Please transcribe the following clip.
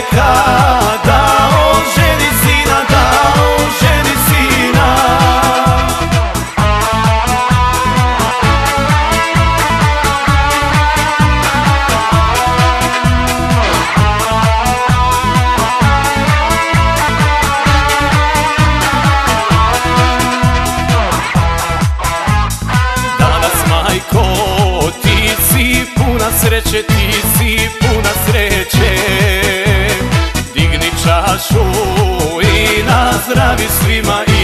čovjeka dao ženi sina, dao ženi sina. Danas majko ti si puna sreće ti si našu i na zdravi svima i